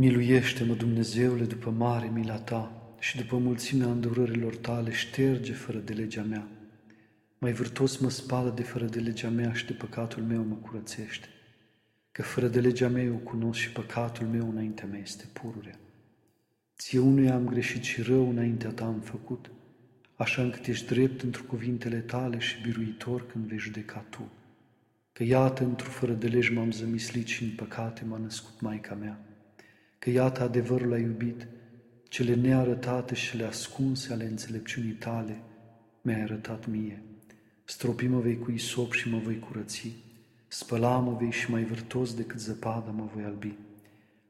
Miluiește-mă, Dumnezeule, după mare mila Ta și după mulțimea îndurărilor Tale, șterge fără de legea mea. Mai vârtos mă spală de fără de legea mea și de păcatul meu mă curățește. Că fără de legea mea eu cunosc și păcatul meu înaintea mea este pururea. Ție unuia am greșit și rău înaintea Ta am făcut, așa încât ești drept într cuvintele Tale și biruitor când vei judeca Tu. Că iată, într-o fără de legi m-am zămislit și în păcate m-a născut Maica mea că iată adevărul a iubit, cele nearătate și cele ascunse ale înțelepciunii tale mi-ai arătat mie. Stropi-mă vei cu isop și mă voi curăți, spăla-mă vei și mai vârtos decât zăpada mă voi albi.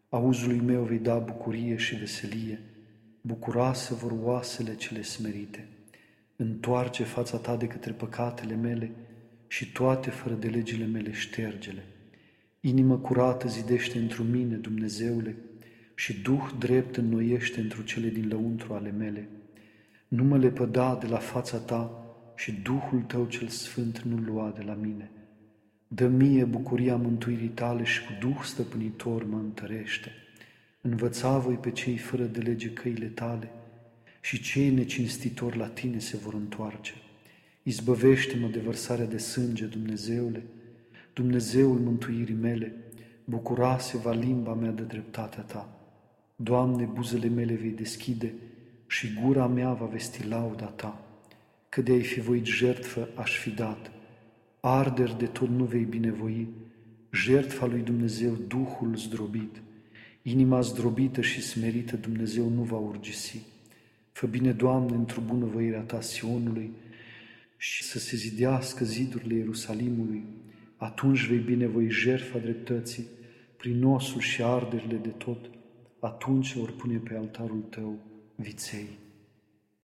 Auzului meu vei da bucurie și veselie, bucuroasă vor oasele cele smerite. Întoarce fața ta de către păcatele mele și toate fără de legile mele ștergele. Inimă curată zidește într mine, Dumnezeule, și Duh drept înnoiește într cele din lăuntru ale mele. Nu mă lepăda de la fața ta și Duhul tău cel sfânt nu lua de la mine. Dă mie bucuria mântuirii tale și cu Duh stăpânitor mă întărește. Învăța voi pe cei fără de lege căile tale și cei necinstitori la tine se vor întoarce. Izbăvește-mă de vărsarea de sânge, Dumnezeule, Dumnezeul mântuirii mele, bucurase va limba mea de dreptatea ta. Doamne, buzele mele vei deschide și gura mea va vesti lauda Ta. Că de ai fi voit jertfă, aș fi dat. Arder de tot nu vei binevoi, jertfa lui Dumnezeu, Duhul zdrobit. Inima zdrobită și smerită Dumnezeu nu va urgisi. Fă bine, Doamne, într-o bunăvoirea Ta Sionului și să se zidească zidurile Ierusalimului. Atunci vei binevoi jertfa dreptății, prin osul și arderile de tot, atunci vor pune pe altarul tău viței.